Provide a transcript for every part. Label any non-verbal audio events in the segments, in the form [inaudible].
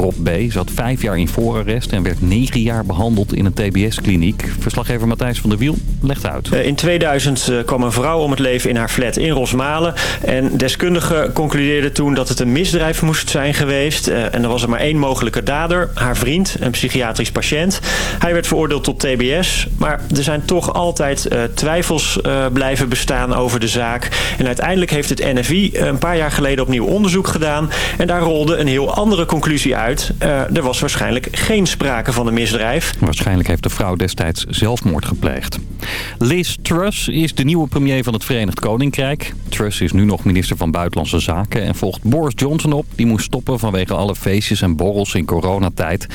Rob B. zat vijf jaar in voorarrest en werd negen jaar behandeld in een TBS-kliniek. Verslaggever Matthijs van der Wiel legt uit. In 2000 kwam een vrouw om het leven in haar flat in Rosmalen. En deskundigen concludeerden toen dat het een misdrijf moest zijn geweest. En er was er maar één mogelijke dader, haar vriend, een psychiatrisch patiënt. Hij werd veroordeeld tot TBS, maar er zijn toch altijd twijfels blijven bestaan over de zaak. En uiteindelijk heeft het NFI een paar jaar geleden opnieuw onderzoek gedaan. En daar rolde een heel andere conclusie uit. Uh, er was waarschijnlijk geen sprake van een misdrijf. Waarschijnlijk heeft de vrouw destijds zelfmoord gepleegd. Liz Truss is de nieuwe premier van het Verenigd Koninkrijk. Truss is nu nog minister van Buitenlandse Zaken en volgt Boris Johnson op. Die moest stoppen vanwege alle feestjes en borrels in coronatijd.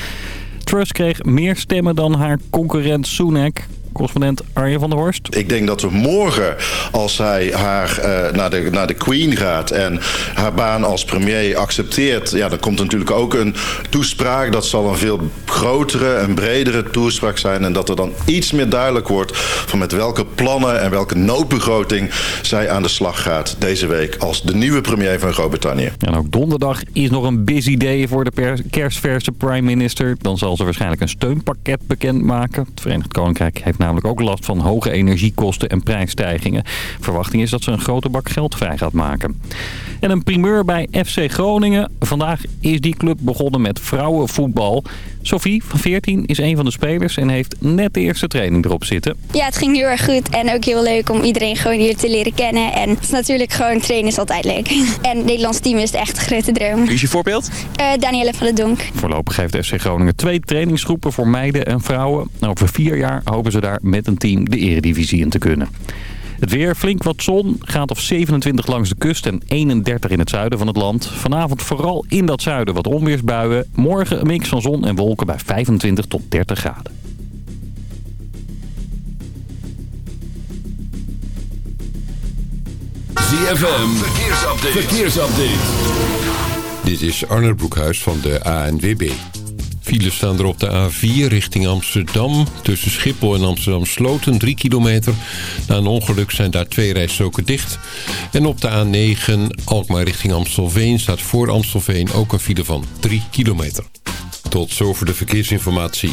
Truss kreeg meer stemmen dan haar concurrent Sunak correspondent Arjen van der Horst. Ik denk dat we morgen, als hij haar uh, naar, de, naar de Queen gaat... en haar baan als premier accepteert... ja, dan komt er natuurlijk ook een toespraak. Dat zal een veel grotere en bredere toespraak zijn... en dat er dan iets meer duidelijk wordt... van met welke plannen en welke noodbegroting... zij aan de slag gaat deze week als de nieuwe premier van Groot-Brittannië. En ook donderdag is nog een busy day voor de kerstverse prime minister. Dan zal ze waarschijnlijk een steunpakket bekendmaken. Het Verenigd Koninkrijk heeft namelijk ook last van hoge energiekosten en prijsstijgingen. Verwachting is dat ze een grote bak geld vrij gaat maken. En een primeur bij FC Groningen. Vandaag is die club begonnen met vrouwenvoetbal. Sophie van 14 is een van de spelers en heeft net de eerste training erop zitten. Ja, het ging heel erg goed en ook heel leuk om iedereen gewoon hier te leren kennen. En het is natuurlijk gewoon trainen is altijd leuk. [laughs] En het Nederlands team is echt een grote droom. Wie is je voorbeeld? Uh, Danielle van der Donk. Voorlopig heeft FC Groningen twee trainingsgroepen voor meiden en vrouwen. Over vier jaar hopen ze daar met een team de eredivisie in te kunnen. Het weer, flink wat zon, gaat of 27 langs de kust en 31 in het zuiden van het land. Vanavond vooral in dat zuiden wat onweersbuien. Morgen een mix van zon en wolken bij 25 tot 30 graden. ZFM, verkeersupdate. verkeersupdate. Dit is Arnold Broekhuis van de ANWB. Files staan er op de A4 richting Amsterdam. Tussen Schiphol en Amsterdam-Sloten, 3 kilometer. Na een ongeluk zijn daar twee rijstroken dicht. En op de A9 Alkmaar richting Amstelveen staat voor Amstelveen ook een file van 3 kilometer. Tot zover de verkeersinformatie.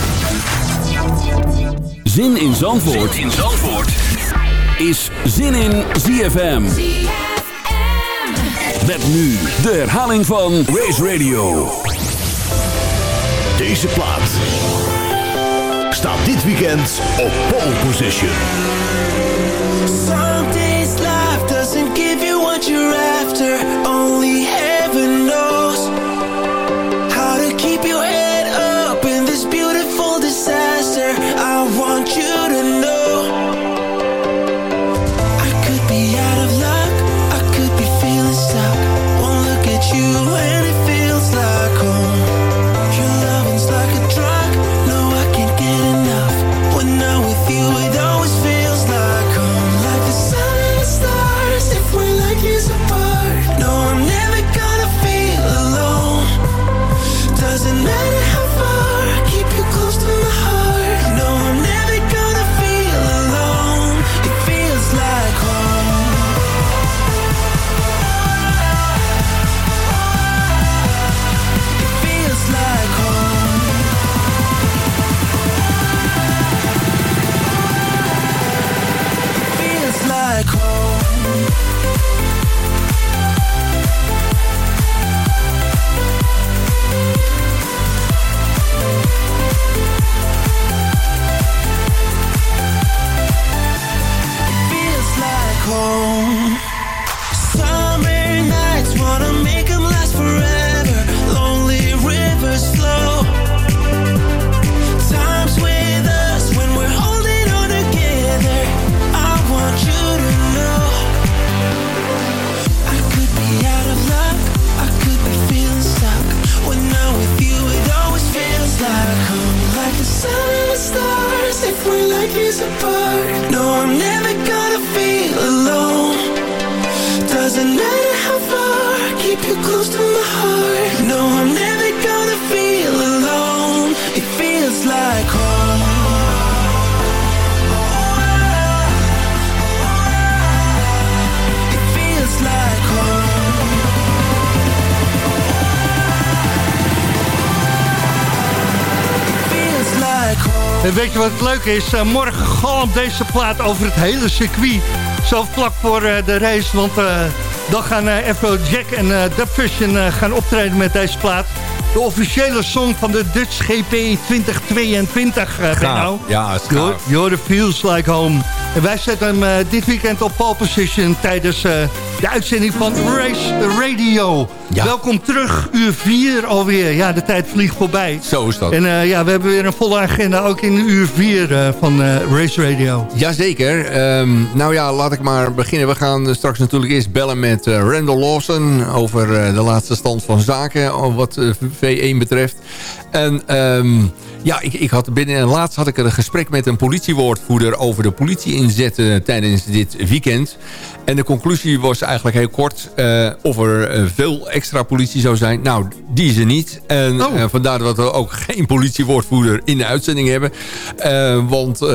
Zin in Zandvoort, zin in Zandvoort. is Zin in ZFM. Met nu de herhaling van Race Radio. Deze plaat staat dit weekend op pole position. Some days life doesn't give you what you're after. Leuke is? Eh, morgen galmt deze plaat over het hele circuit. Zo vlak voor eh, de race, want eh, dan gaan uh, Jack en uh, gaan optreden met deze plaat. De officiële song van de Dutch GP 2022, uh, Benno. Ja, is Feels Like Home. En wij zetten hem dit weekend op pole position tijdens de uitzending van Race Radio. Ja. Welkom terug, uur 4 alweer. Ja, de tijd vliegt voorbij. Zo is dat. En eh, ja, we hebben weer een volle agenda, ook in uur 4 van eh, Race Radio. Jazeker. Ehm nou ja, laat ik maar beginnen. We gaan eh, straks natuurlijk eerst bellen met eh, Randall Lawson... over eh, de laatste stand van zaken, oh, wat eh, V1 betreft. En ehm, ja, ik, ik had binnen... Laatst had ik een gesprek met een politiewoordvoerder... over de politieinzetten tijdens dit weekend. En de conclusie was eigenlijk heel kort... eh, of er eh, veel extra politie zou zijn. Nou, die is er niet. En Oh. eh, vandaar dat we ook [laughs] geen politiewoordvoerder in de uitzending hebben. Eh, want eh,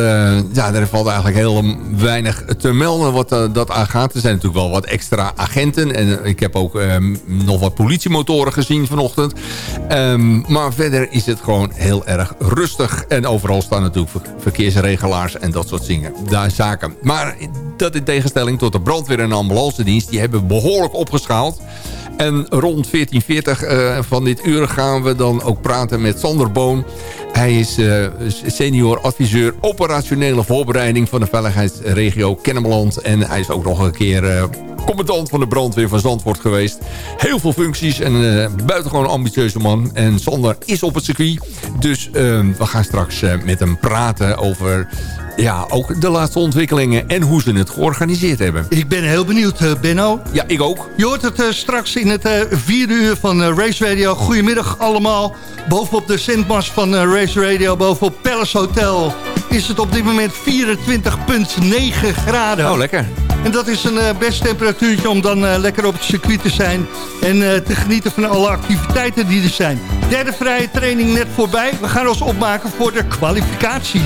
ja, er valt eigenlijk heel weinig te melden wat dat aangaat. Er zijn natuurlijk wel wat extra agenten. En ik heb ook eh, nog wat politiemotoren gezien vanochtend. Ehm, maar verder is het gewoon heel erg rustig. En overal staan natuurlijk ver- verkeersregelaars en dat soort dingen. Daar zaken. Maar dat in tegenstelling tot de brandweer en ambulance dienst... die hebben behoorlijk opgeschaald. En rond 14.40 eh, van dit uur gaan we dan ook praten met Sander Boon. Hij is eh, senior adviseur operationele voorbereiding van de veiligheidsregio Kennemerland. En hij is ook nog een keer eh, commandant van de brandweer van Zandvoort geweest. Heel veel functies en uh, buitengewoon ambitieuze man. En Sander is op het circuit. Dus uh, we gaan straks uh, met hem praten over ja, ook de laatste ontwikkelingen en hoe ze het georganiseerd hebben. Ik ben heel benieuwd, uh, Benno. Ja, ik ook. Je hoort het uh, straks in het uh, vierde uur van uh, Race Radio. Goedemiddag allemaal. Bovenop de Sintmas van Race Radio, bovenop Palace Hotel... is het op dit moment 24,9 graden. Oh, lekker. En dat is een uh, best temperatuurtje om dan uh, lekker op het circuit te zijn... en uh, te genieten van alle activiteiten die er zijn. Derde vrije training net voorbij. We gaan ons opmaken voor de kwalificatie.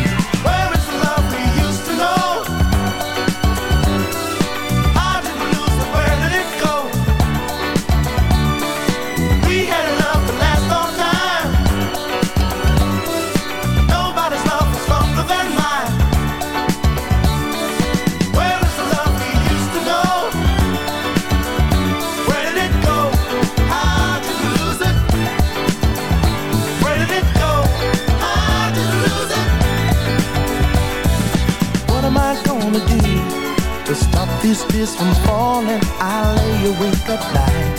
These tears from falling. I lay awake at night,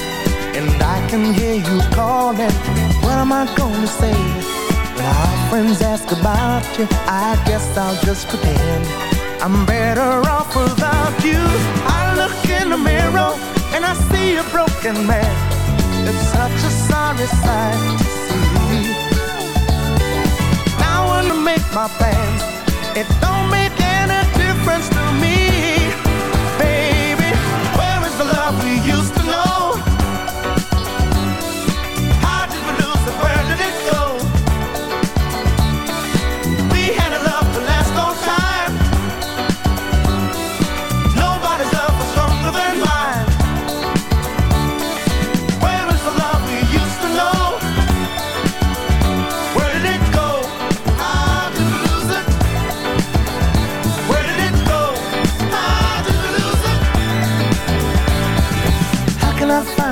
and I can hear you calling. What am I gonna say when our friends ask about you? I guess I'll just pretend I'm better off without you. I look in the mirror and I see a broken man. It's such a sorry sight to see. I make my plans, it don't make any difference to me we used to know.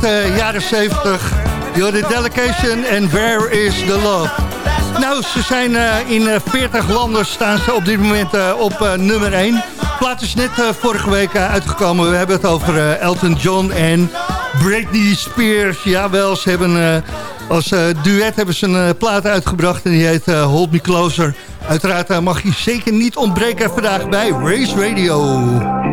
de jaren 70. You're the delegation and where is the love? Nou, ze zijn eh, in eh, 40 landen staan ze op dit moment eh, op eh, nummer 1. De plaat is net eh, vorige week eh, uitgekomen. We hebben het over eh, Elton John en Britney Spears. Jawel, ze hebben eh, als eh, duet hebben ze een eh, plaat uitgebracht en die heet eh, Hold Me Closer. Uiteraard eh, mag je zeker niet ontbreken vandaag bij Race Radio.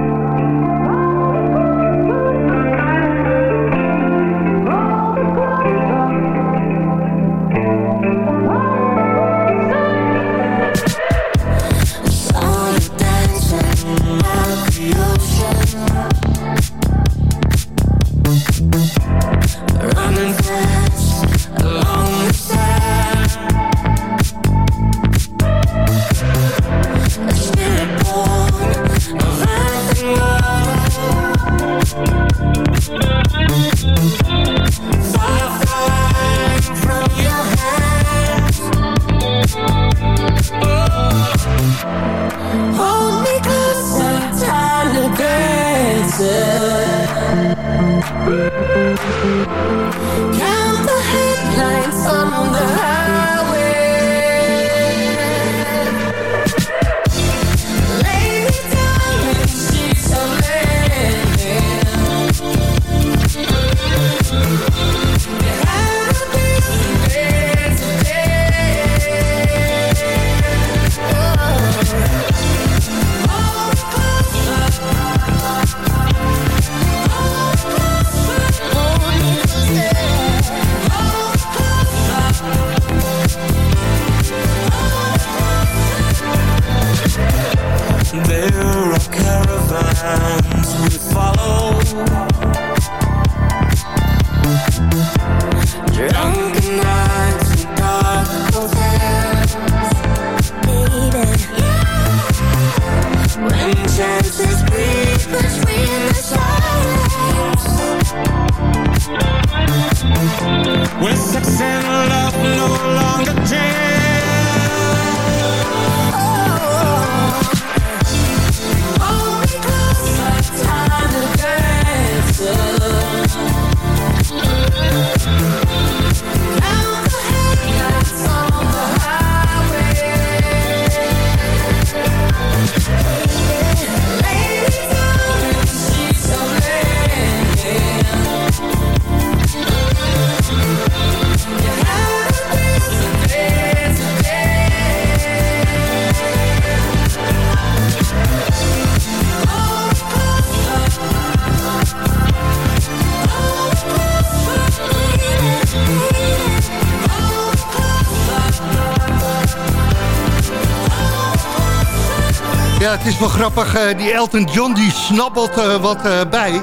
Het is wel grappig. eh, die Elton John die snabbelt eh, wat eh, bij.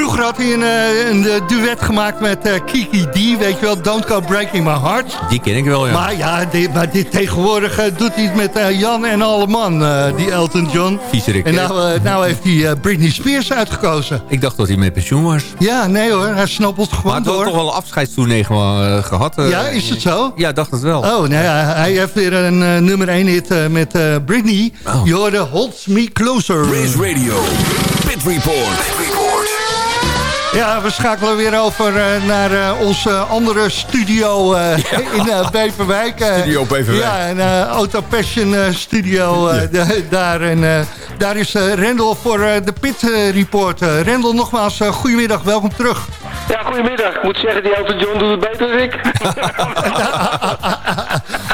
Vroeger had hij een, eh, een duet gemaakt met eh, Kiki D. Weet je wel, Don't Go Breaking My Heart. Die ken ik wel, ja. Maar ja, dit, maar dit tegenwoordig eh, doet hij het met Jan en alle man, die Elton John. Viezerik, En nou, nou heeft hij Britney Spears uitgekozen. Ik dacht dat hij met pensioen was. Ja, nee hoor, hij snabbelt Maar gewoon had door. toch wel een afscheidstournee eh, gehad. eh. Ja, is het zo? Ja, dacht het wel. Oh, nou ja, hij heeft weer een nummer 1 hit met Britney. Oh. Je hoorde Holds Me Closer. Race Radio, Pit Report. Ja, we schakelen weer over eh, naar eh, onze andere studio eh, in Beverwijk. Studio Beverwijk. Ja, een eh, Auto Passion studio eh, de- daar. En eh, daar is Rendel voor eh, de Pit Report. Rendel, nogmaals, eh, goedemiddag, welkom terug. Ja, goedemiddag. Ik moet zeggen, die Elton John doet het beter dan ik. [laughs] [laughs]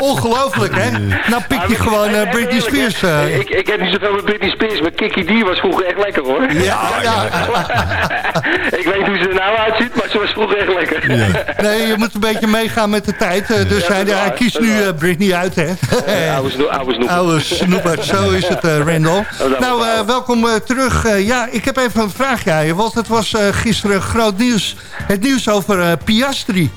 Ongelooflijk, hè? Nou pik je gewoon eh, Britney Spears. eh. Ik, ik heb niet zoveel met Britney Spears, maar Kiki D was vroeger echt lekker hoor. Ja, ja. [laughs] ik weet hoe ze er nou uitziet, maar ze was vroeger echt lekker. Nee, je moet een beetje meegaan met de tijd. eh, dus Ja, hij, hij kiest nu Britney uit, hè? Oude snoe- oude snoep. Oude snoepert, zo is het, eh Randall. dat Nou, wel. eh, welkom eh, terug. Ja, ik heb even een vraagje aan je, want het was eh, gisteren groot nieuws. Het nieuws over eh, Piastri.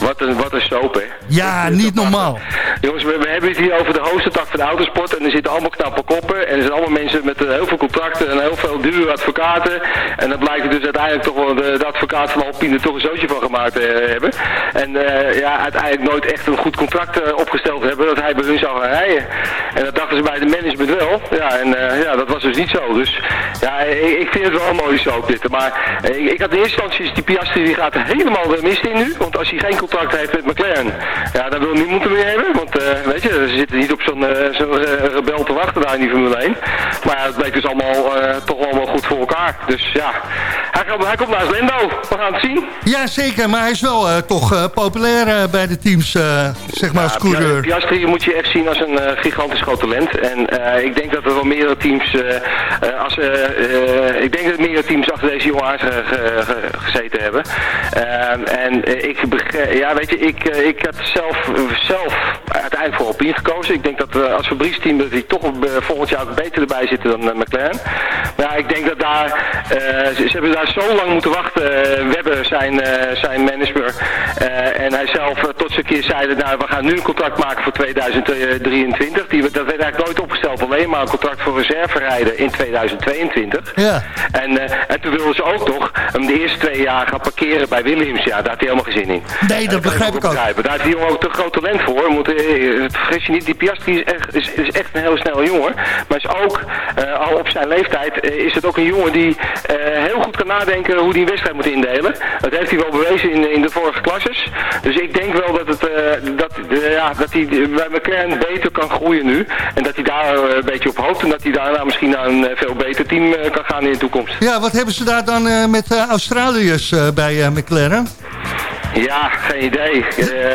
Wat een, wat een soap, hè. Ja, niet normaal. jongens, we, we hebben het hier over de hoogste tak van de autosport. En er zitten allemaal knappe koppen. En er zijn allemaal mensen met eh, heel veel contracten en heel veel dure advocaten. En dan blijkt dus uiteindelijk toch wel de, de advocaat van Alpine er toch een zootje van gemaakt te hebben. En eh, ja, uiteindelijk nooit echt een goed contract eh, opgesteld hebben dat hij bij hun zou gaan rijden. En dat dachten ze bij de management wel. Ja, en eh, ja, dat was dus niet zo. Dus ja, ik, ik vind het wel mooi zo dit. Maar eh, ik, ik had in eerste instantie die Piastri die gaat er helemaal de mist in nu. Want als hij geen contract heeft met McLaren, ja, dan wil niemand hem meer hebben. Want eh, weet je, ze zitten niet op zo'n eh, eh, rebel te wachten daar in die Formule 1. Maar ja, het bleek dus allemaal toch allemaal goed voor elkaar. Dus ja, hij, komt- hij komt naar Lendo. We gaan het zien. Ja, zeker. Maar hij is wel toch populair bij de teams, zeg maar, als coureur. Piastri moet je echt zien als een gigantisch groot talent. En ik denk dat er wel meerdere teams, als, ik denk dat er meerdere teams achter deze jongen gezeten hebben. En ik, begre- ja, weet je, ik, eh, ik had zelf, zelf uiteindelijk voor Alpine gekozen. Ik denk dat we als Fabrice team dat die toch eh, volgend jaar beter erbij zitten dan eh, McLaren. Maar ja, ik denk dat daar, eh, ze, ze hebben daar zo lang moeten wachten. Eh, Webber, zijn, eh, zijn manager, eh, en hij zelf eh, tot zijn keer zeiden, nou we gaan nu een contract maken voor 2023. Die, dat werd eigenlijk nooit opgesteld, alleen maar een contract voor reserverijden in 2022. Ja. En, eh, en toen wilden ze ook nog hem de eerste twee jaar gaan parkeren bij Williams. Ja, daar had hij helemaal geen zin in. Nee, dat begrijp ik ook. begrijpen. Daar heeft die jongen ook te groot talent voor. Moet, eh, vergis je niet, die Piastri is echt, is, is echt een heel snelle jongen. Maar is ook, eh, al op zijn leeftijd, eh, is het ook een jongen die eh, heel goed kan nadenken hoe hij een wedstrijd moet indelen. Dat heeft hij wel bewezen in, in de vorige klasses. Dus ik denk wel dat, het, eh, dat, eh, ja, dat hij bij McLaren beter kan groeien nu. En dat hij daar eh, een beetje op hoopt. En dat hij daarna misschien naar een eh, veel beter team eh, kan gaan in de toekomst. Ja, wat hebben ze daar dan eh, met eh, Australiërs eh, bij eh, McLaren? Ja, geen idee.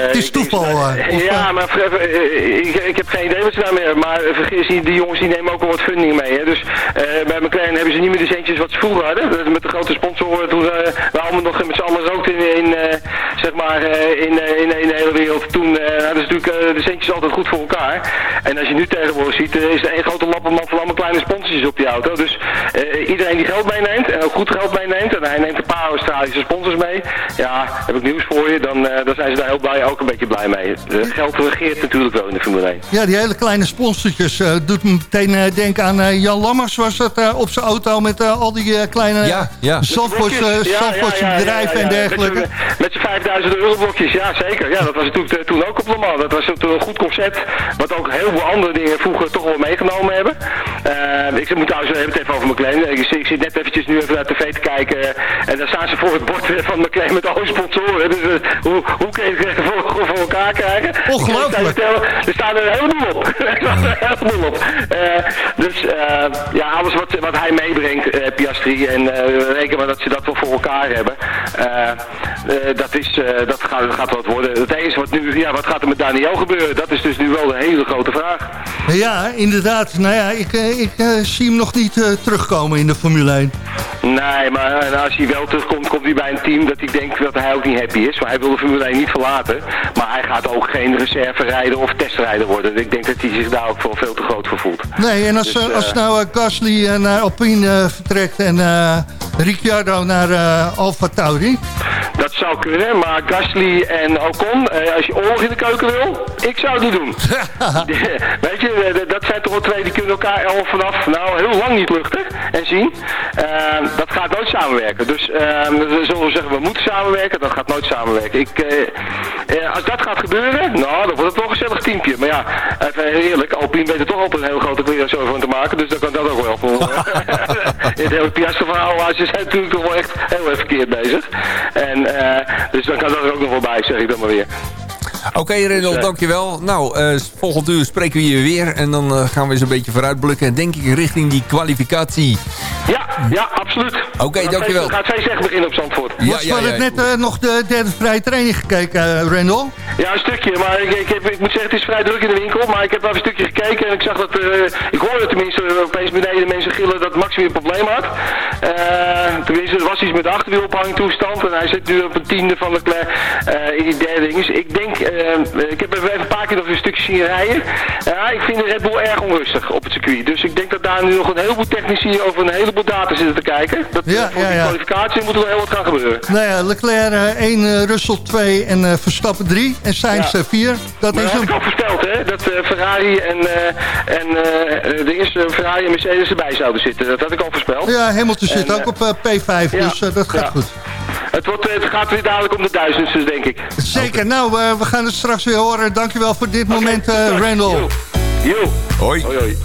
Het is toeval, eh, ja, maar eh, ik, ik heb geen idee wat ze daarmee hebben. Maar eh, vergis niet, die jongens die nemen ook wel wat funding mee. Hè. Dus eh, bij McLaren hebben ze niet meer de centjes wat ze vroeger hadden. Met de grote sponsoren toen eh, we allemaal nog met z'n allen rookten in, in, eh, maar eh, in, eh, in, in, de hele wereld. Toen eh, hadden ze natuurlijk de centjes altijd goed voor elkaar. En als je nu tegenwoordig ziet, is er één grote lappenmand van allemaal kleine sponsors op die auto. Dus iedereen die geld meeneemt, en ook goed geld meeneemt, en hij neemt een paar Australische sponsors mee. Ja, heb ik nieuws voor je, dan, dan zijn ze daar heel blij, ook een beetje blij mee. geld regeert natuurlijk wel in de Formule 1. Ja, die hele kleine sponsortjes doet me meteen denken aan Jan Lammers was dat op zijn auto met al die kleine ja, ja. Bedrijven en dergelijke. Met z'n 5000 de Euroblokjes, ja zeker. Ja, dat was natuurlijk toen ook op normaal. Dat was een goed concept. wat ook heel veel andere dingen vroeger toch wel meegenomen hebben. Eh, ik moet trouwens even even over McLean. Ik, ik zit net eventjes nu even naar tv te kijken eh, en daar staan ze voor het bord [laughs] van McLean met alle sponsoren. Dus eh, hoe, hoe kun je het voor, voor elkaar krijgen? Ongelooflijk. Er staan er een heleboel op. [laughs] er staan er een heleboel op. dus ja, alles wat, wat hij meebrengt, Piastri, en reken maar dat ze dat wel voor elkaar hebben. Eh, dat, is, eh, dat, gaat, dat gaat wat worden. Het enige wat nu, ja, wat gaat er met Daniel gebeuren? Dat is dus nu wel een hele grote vraag. Ja, inderdaad. Nou ja, ik, eh, ik zie hem nog niet terugkomen in de Formule 1. Nee, maar eh, als hij wel terugkomt, komt hij bij een team dat ik denk dat hij ook niet happy is. Maar hij wil de Formule 1 niet verlaten. Maar hij gaat ook geen reserverijder of testrijder worden. Ik denk dat hij zich daar ook wel veel te groot voor voelt. Nee, en als, Dus, als nou Gasly naar Alpine vertrekt en Ricciardo naar Alfa Tauri. Dat zou kunnen, maar Gasly en Ocon, eh, als je oorlog in de keuken wil, ik zou het niet doen. [laughs] [laughs] Weet je, eh, dat zijn toch wel twee die kunnen elkaar al vanaf, nou, heel lang niet luchten en zien. Eh, dat gaat nooit samenwerken. Dus we zullen we zeggen, we moeten samenwerken, dat gaat nooit samenwerken. Ik, als dat gaat gebeuren, nou, dan wordt het wel een gezellig teampje. Maar ja, even heel eerlijk, Alpine weet er toch altijd een heel grote clearance van te maken, dus dan kan dat ook wel. Het [laughs] hele Piastri-verhaal waren ze zijn natuurlijk toch wel echt heel erg verkeerd bezig. En, dus dan kan dat er ook nog wel bij, zeg ik dan maar weer. Oké, Rendel, Dus, eh, dankjewel. Nou, eh volgend uur spreken we je weer. En dan eh, gaan we eens een beetje vooruitblikken. Denk ik richting die kwalificatie. Ja, ja, absoluut. Oké, Gaat dankjewel. Gaat feest echt beginnen op Zandvoort. Ja, Was ja, van ja. het net eh, nog de derde vrije training gekeken, Randall? Ja, een stukje, maar ik, ik, heb, ik moet zeggen, het is vrij druk in de winkel, maar ik heb wel een stukje gekeken en ik zag dat, eh, ik hoorde tenminste opeens beneden mensen gillen dat Max weer een probleem had. Eh, tenminste, er was iets met de achterwielophangtoestand en hij zit nu op een tiende van Leclerc eh in die derde ding. Dus ik denk, eh, ik heb even een paar keer nog een stukje zien rijden. Ja, ik vind de Red Bull erg onrustig op het circuit. Dus ik denk dat daar nu nog een heleboel technici over een heleboel data zitten te kijken. Dat, Ja, voor ja, die kwalificatie moet er wel heel wat gaan gebeuren. Nou ja, Leclerc eh, 1, Russell 2 en eh, Verstappen 3 en Sainz Ja. eh, 4. Dat maar is dat had hem. ik al voorspeld, hè? Dat eh, Ferrari en, eh en eh, de eerste Ferrari en Mercedes erbij zouden zitten. Dat had ik al voorspeld. Ja, Hamilton En, zit ook eh, op eh, P5, ja, dus eh, dat gaat goed. Het, wordt, het gaat weer dadelijk om de duizendste, denk ik. Zeker, nou, eh, we gaan het straks weer horen. Dankjewel voor dit moment, eh. Randall. Jo. Hoi. Hoi, hoi.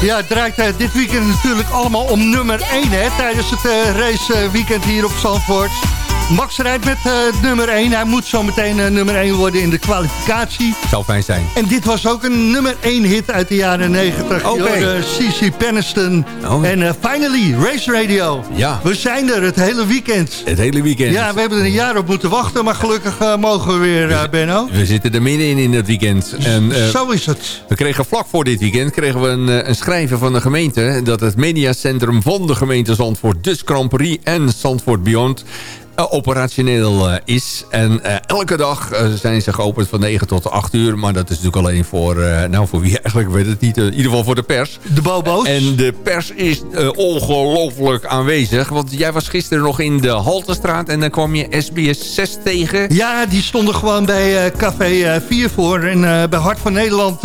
Ja, het draait eh, dit weekend natuurlijk allemaal om nummer 1 hè, tijdens het eh, raceweekend hier op Zandvoort. Max rijdt met eh, nummer 1. Hij moet zo meteen eh, nummer 1 worden in de kwalificatie. Zou fijn zijn. En dit was ook een nummer 1 hit uit de jaren 90. Oké. Okay. C.C. Peniston. Oh. En eh, finally, Race Radio. Ja. We zijn er het hele weekend. Het hele weekend. Ja, we hebben er een jaar op moeten wachten, maar gelukkig mogen we weer, Benno. We zitten er middenin in het weekend. En, Zo is het. We kregen vlak voor dit weekend kregen we een, een schrijven van de gemeente... dat het mediacentrum van de gemeente Zandvoort... dus Grand Prix en Zandvoort Beyond... eh, operationeel eh, is. En eh, elke dag zijn ze geopend van 9 tot 8 uur. Maar dat is natuurlijk alleen voor, nou voor wie [laughs] eigenlijk, weet het niet. in ieder geval voor de pers. De bobo's. En de pers is ongelooflijk aanwezig. Want jij was gisteren nog in de Haltestraat en dan kwam je SBS 6 tegen. Ja, die stonden gewoon bij Café eh, 4 voor. En bij Hart van Nederland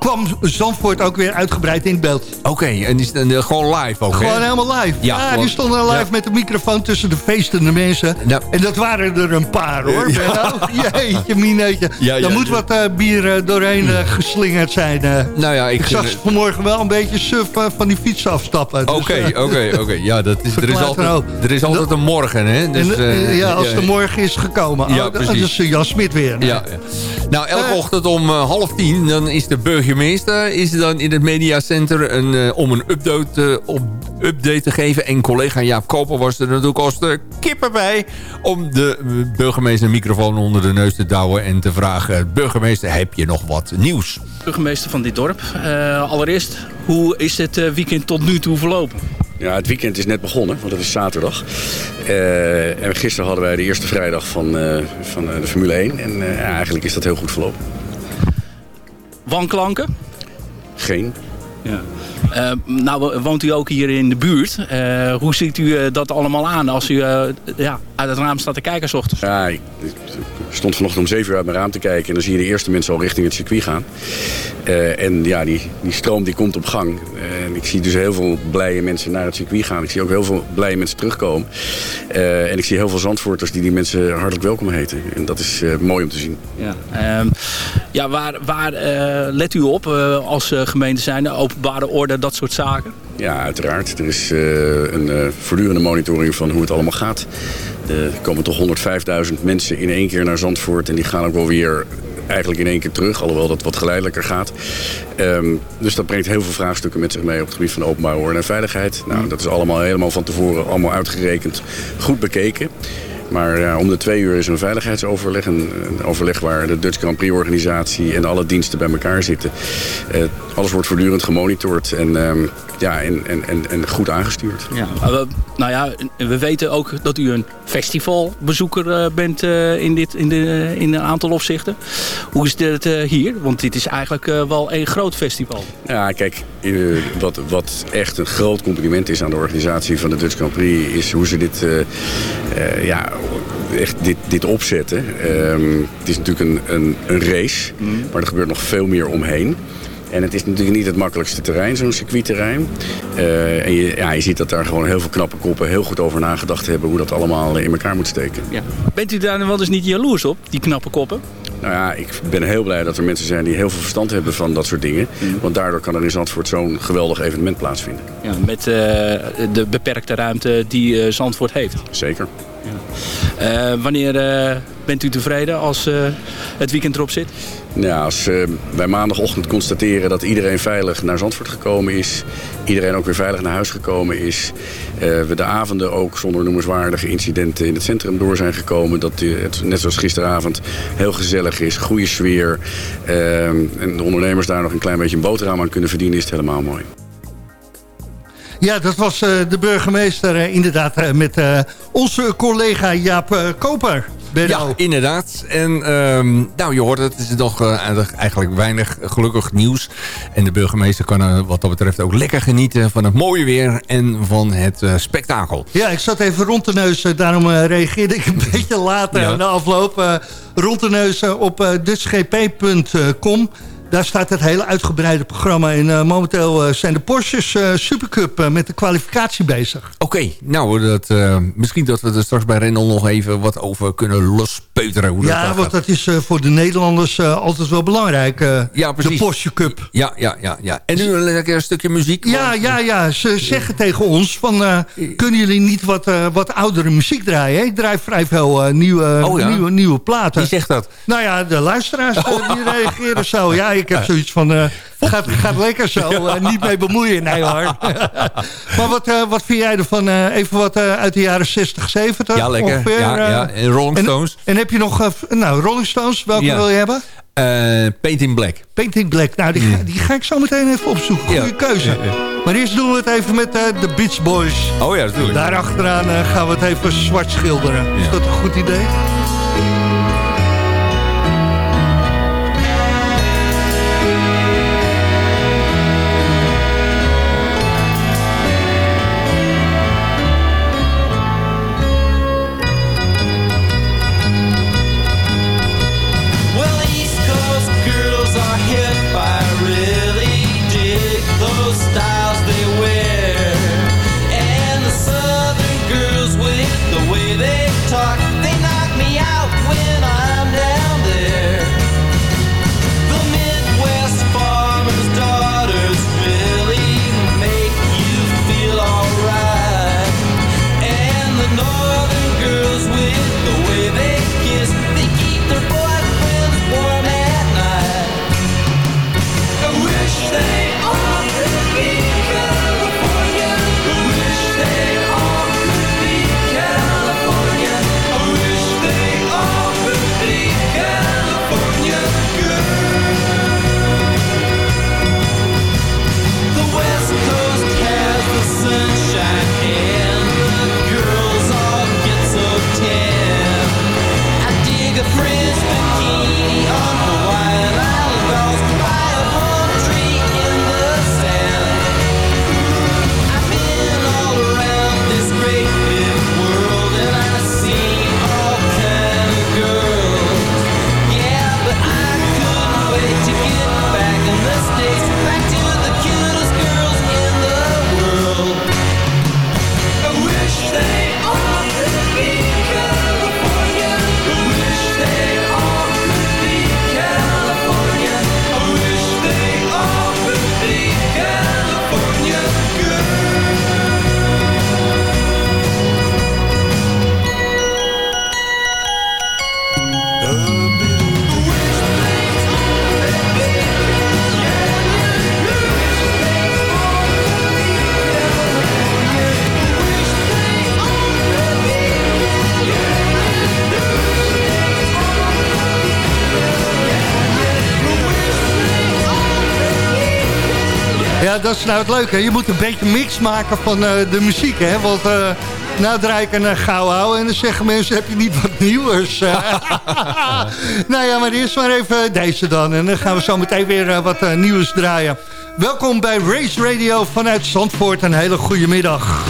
kwam Zandvoort ook weer uitgebreid in beeld. Oké, en die is dan, eh, gewoon live ook? Gewoon helemaal live. Ja, Ja, gewoon- die stonden live ja. met de microfoon tussen de feestende mensen. En dat waren er een paar hoor. Ja. Benno. [laughs] Jeetje, mineetje. Ja, ja, Daar moet ja. wat eh, bier eh, doorheen geslingerd zijn. Nou ja, ik, ik zag ze vanmorgen wel een beetje suf van die fiets afstappen. Dus, Oké, oké, oké. [laughs] Ja, dat is, er, is altijd, nou. er is altijd een morgen, hè? Dus, en, ja, als de morgen is gekomen. Ja, oh, dat precies. is Jan Smit weer. Ja, ja. Nou, elke ochtend om half tien, dan is de burgemeester is dan in het mediacenter een, eh, om een update, eh, op, update te geven. En collega Jaap Koper was er natuurlijk als de kippen bij om de burgemeester een microfoon onder de neus te douwen en te vragen, burgemeester, heb je nog wat nieuws? burgemeester van dit dorp. Eh, allereerst, hoe is het weekend tot nu toe verlopen? Ja, het weekend is net begonnen, want het is zaterdag. Eh, en gisteren hadden wij de eerste vrijdag van, eh, van de Formule 1. En eh, ja, eigenlijk is dat heel goed verlopen. Wanklanken? Geen. Ja. Eh, nou woont u ook hier in de buurt. Eh, hoe ziet u eh, dat allemaal aan als u ja, uit het raam staat te kijken s ochtends? Ja, ik stond vanochtend om 7 uur uit mijn raam te kijken. En dan zie je de eerste mensen al richting het circuit gaan. Eh, en ja, die, die stroom die komt op gang. En ik zie dus heel veel blije mensen naar het circuit gaan. Ik zie ook heel veel blije mensen terugkomen. Eh, en ik zie heel veel Zandvoorters die die mensen hartelijk welkom heten. En dat is eh, mooi om te zien. Ja, Ehm, ja waar, waar let u op als gemeente zijnde? Openbare orde, dat soort zaken? Ja, uiteraard. Er is eh, een eh, voortdurende monitoring van hoe het allemaal gaat. Er komen toch 105.000 mensen in één keer naar Zandvoort. En die gaan ook wel weer eigenlijk in één keer terug. Alhoewel dat wat geleidelijker gaat. Ehm, dus dat brengt heel veel vraagstukken met zich mee op het gebied van openbare orde en veiligheid. Nou, dat is allemaal helemaal van tevoren allemaal uitgerekend. Goed bekeken. Maar ja, om de twee uur is er een veiligheidsoverleg. Een, een overleg waar de Dutch Grand Prix organisatie en alle diensten bij elkaar zitten. Eh, alles wordt voortdurend gemonitord en, ehm, ja, en, en, en, en goed aangestuurd. Ja. Maar we- nou ja, we weten ook dat u een festivalbezoeker eh, bent eh, in, dit, in, de, in een aantal opzichten. Hoe is dit hier? Want dit is eigenlijk wel een groot festival. Ja, kijk, wat, wat echt een groot compliment is aan de organisatie van de Dutch Grand Prix... is hoe ze dit, ja, echt dit, dit opzetten. Ehm, het is natuurlijk een, een, een race, maar er gebeurt nog veel meer omheen. En het is natuurlijk niet het makkelijkste terrein, zo'n circuitterrein. Eh, en je, ja, je ziet dat daar gewoon heel veel knappe koppen heel goed over nagedacht hebben... hoe dat allemaal in elkaar moet steken. Ja. Bent u daar nou wel eens niet jaloers op, die knappe koppen? Nou ja, ik ben heel blij dat er mensen zijn die heel veel verstand hebben van dat soort dingen. Want daardoor kan er in Zandvoort zo'n geweldig evenement plaatsvinden. Ja, met eh, de beperkte ruimte die eh, Zandvoort heeft. Zeker. Eh, wanneer eh, bent u tevreden als eh, het weekend erop zit? Ja, als wij maandagochtend constateren dat iedereen veilig naar Zandvoort gekomen is... iedereen ook weer veilig naar huis gekomen is... we de avonden ook zonder noemenswaardige incidenten in het centrum door zijn gekomen... dat het net zoals gisteravond heel gezellig is, goede sfeer... en de ondernemers daar nog een klein beetje een boterham aan kunnen verdienen... is het helemaal mooi. Ja, dat was eh, de burgemeester eh, inderdaad eh, met onze collega Jaap Koper. Ja, inderdaad. En ehm, nou, je hoort het, het is nog eigenlijk weinig gelukkig nieuws. En de burgemeester kan wat dat betreft ook lekker genieten van het mooie weer en van het eh, spektakel. Ja, ik zat even rond de neus, daarom reageerde ik een [laughs] beetje later Ja. aan de afloop. rond de neus op dutchgp.com. Daar staat het hele uitgebreide programma. En eh, momenteel eh, zijn de Porsches eh, Supercup met de kwalificatie bezig. Oké, nou, dat, misschien dat we er straks bij Rendel nog even wat over kunnen lospeuteren. Hoe ja, want dat is voor de Nederlanders altijd wel belangrijk. Ja, precies. De Porsche Cup. Ja, ja, ja, ja. En nu een lekker stukje muziek. Ja, ja, ja. Ze zeggen tegen ons van... kunnen jullie niet wat, wat oudere muziek draaien? Ik draai vrij veel nieuwe, Oh ja? nieuwe, nieuwe platen. Wie zegt dat? Nou ja, de luisteraars eh, die reageren zo. Ja, ik heb eh. zoiets van... Eh, gaat, gaat lekker zo, [laughs] eh, niet mee bemoeien. Nee hoor. [laughs] maar wat, wat vind jij ervan? even wat uit de jaren 60, 70 Ja, lekker. Ja, ja. En Rolling Stones. En, heb je nog... nou, Rolling Stones, welke wil je hebben? Painting Black. Painting Black. Nou, die, ga, mm. die ga ik zo meteen even opzoeken. Goede keuze. Maar eerst doen we het even met de Beach Boys. Oh ja, natuurlijk. Daarachteraan gaan we het even zwart schilderen. Is dat een goed idee? is nou het leuke. Je moet een beetje mix maken van eh, de muziek. Hè? Want uh, nou draai ik een gauw en dan zeggen mensen, heb je niet wat nieuws? [laughs] nou ja, maar eerst maar even deze dan. En dan gaan we zo meteen weer eh, wat nieuws draaien. Welkom bij Race Radio vanuit Zandvoort. Een hele goede middag.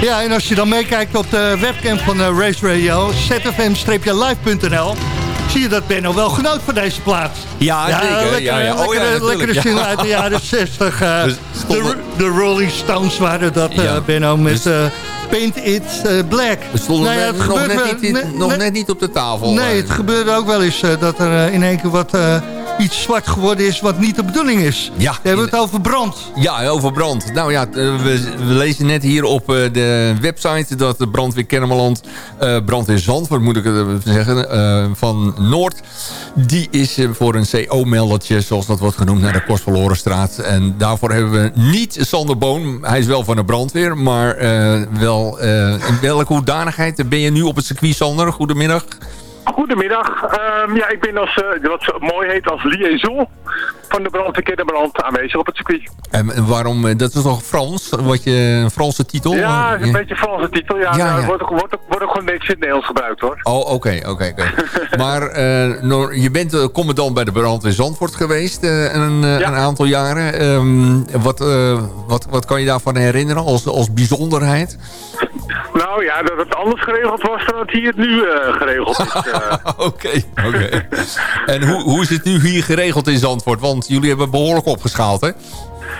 Ja, en als je dan meekijkt op de webcam van eh, Race Radio, zfm-live.nl, zie je dat Benno wel genoot van deze plaats. Ja, zeker. Lekkere, Ja, ja. Oh, lekkere, lekkere single uit de jaren [laughs] 60. eh, Dus de, Rolling Stones waren dat, eh. Benno, met Dus- Paint It Black. We stonden Nou het nog, net niet, nog ne- net niet op de tafel. Nee, het gebeurde ook wel eens dat er in één keer wat, iets zwart geworden is wat niet de bedoeling is. Ja, We hebben het over brand. Ja, over brand. Nou ja, eh, we, we lezen net hier op eh, de website dat de brandweer Kennemerland, eh, brand in Zandvoort moet ik het zeggen, van Noord, die is voor een CO-meldertje, zoals dat wordt genoemd, naar de Kostverlorenstraat. En daarvoor hebben we niet Sander Boon, hij is wel van de brandweer, maar eh, wel in welke hoedanigheid ben je nu op het circuit, Sander? Goedemiddag. Goedemiddag. Ehm, ja, ik ben als, eh, wat mooi heet als liaison van de brandweer Kennemerland aanwezig op het circuit. En, waarom, eh, dat is toch Frans, wat je, een Franse titel? Ja, een beetje Franse titel. Ja, Ja, nou, ja. Wordt, ook, wordt, ook, wordt ook gewoon niks in het Nederlands gebruikt hoor. Oh, oké, oké, oké. [laughs] Maar eh, je bent eh, commandant bij de brandweer Zandvoort geweest een, een aantal jaren. Ehm, wat, wat, wat kan je daarvan herinneren als, als bijzonderheid? Nou ja, dat het anders geregeld was dan het hier nu geregeld is. [laughs] Oké, oké. En hoe, hoe is het nu hier geregeld in Zandvoort? Want jullie hebben behoorlijk opgeschaald, hè?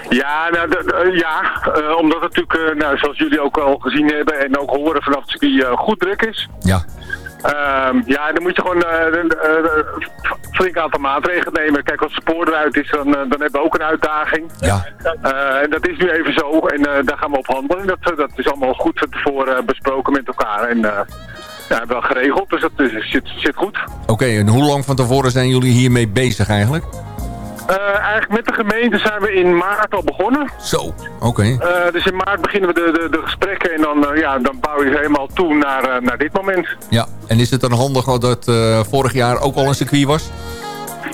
Ja, nou, eh, ja eh, omdat het natuurlijk, eh, nou, zoals jullie ook al gezien hebben en ook horen vanaf het circuit, goed druk is. Ja. Ehm, ja, dan moet je gewoon een flink aantal maatregelen nemen. Kijk, als het spoor eruit is, dan, dan hebben we ook een uitdaging. Ja. En dat is nu even zo en daar gaan we op handelen. Dat, dat is allemaal goed van tevoren besproken met elkaar en ja, wel geregeld. Dus dat is, zit, zit goed. Oké, en hoe lang van tevoren zijn jullie hiermee bezig eigenlijk? Eh, eigenlijk met de gemeente zijn we in maart al begonnen. Zo, oké. Eh, dus in maart beginnen we de, de, de gesprekken en dan, eh, ja, dan bouw je ze helemaal toe naar, naar dit moment. Ja, en is het dan handig dat vorig jaar ook al een circuit was?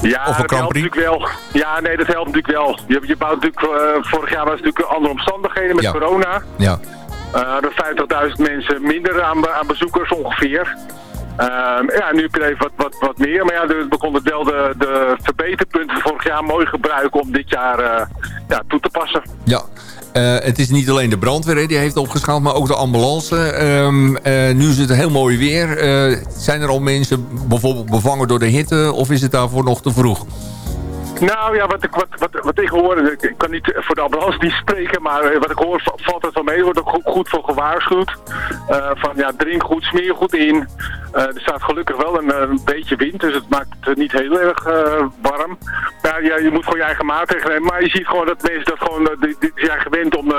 Ja, Of een dat helpt natuurlijk wel. Ja, nee, dat helpt natuurlijk wel. Je, je bouwt natuurlijk, vorig jaar was het natuurlijk andere omstandigheden met Ja. corona. Ja. Eh er 50.000 mensen minder aan, aan bezoekers ongeveer. Ehm, ja, nu heb je even wat, wat, wat meer. Maar ja, we konden wel de, de verbeterpunten vorig jaar mooi gebruiken om dit jaar eh, ja, toe te passen. Ja, eh, het is niet alleen de brandweer die heeft opgeschaald, maar ook de ambulance. Ehm, eh, nu is het heel mooi weer. Zijn er al mensen bijvoorbeeld bevangen door de hitte of is het daarvoor nog te vroeg? Nou ja, wat ik, wat, wat, ik hoor, ik, kan niet voor de ambulance niet spreken, maar eh, wat ik hoor va- valt het wel mee. Er wordt ook goed, voor gewaarschuwd. Eh, van ja, drink goed, smeer goed in. Eh, er staat gelukkig wel een, beetje wind, dus het maakt het niet heel erg warm. Ja, je moet gewoon je eigen maatregelen nemen. Maar je ziet gewoon dat mensen dat gewoon, die, die zijn gewend om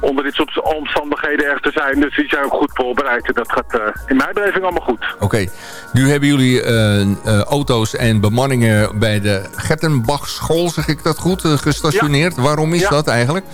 onder dit soort omstandigheden erg te zijn. Dus die zijn ook goed voorbereid. En dat gaat in mijn beleving allemaal goed. Oké, nu hebben jullie auto's en bemanningen bij de Gertenbachschool, zeg ik dat goed, eh, gestationeerd. Waarom is Ja. dat eigenlijk?